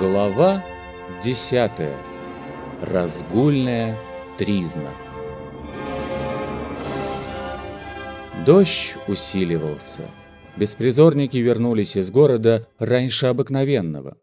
Глава 10. Разгульная тризна. Дождь усиливался. Беспризорники вернулись из города раньше обыкновенного.